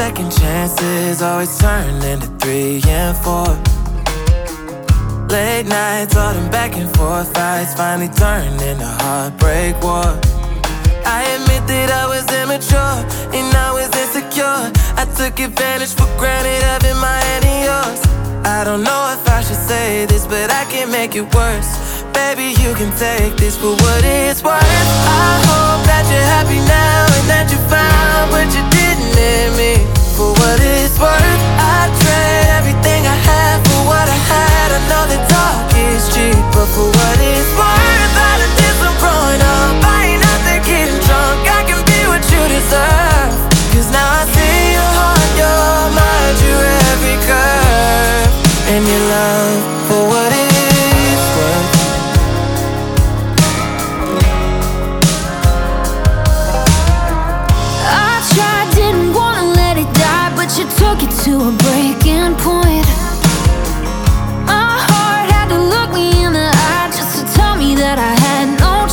second chances always turn into three and four. Late nights, all them back and forth fights finally turned into heartbreak war. I admit that I was immature and I was insecure. I took advantage for granted, having my hand in yours. I don't know if I should say this, but I can make it worse. Baby, you can take this for what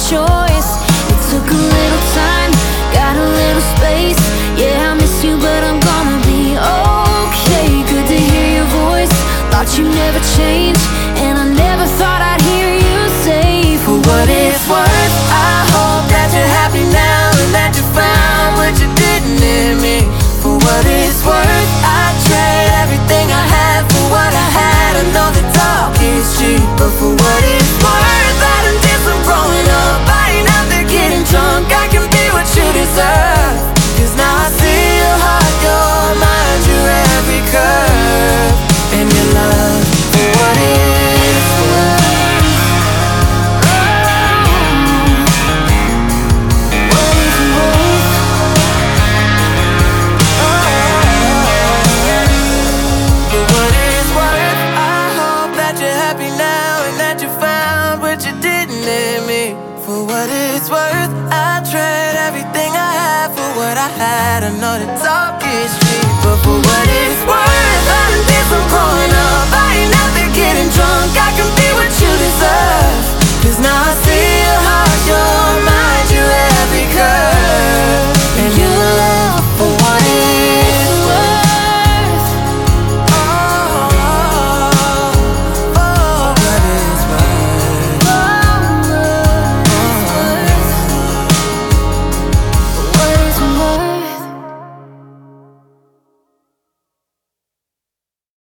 choice. It took a little time, got a little space. Yeah, I miss you, but I'm gonna be okay. Good to hear your voice. Thought you never changed, and it's worth, I trade everything I had for what I had. I know the talk is.